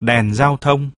đèn giao thông.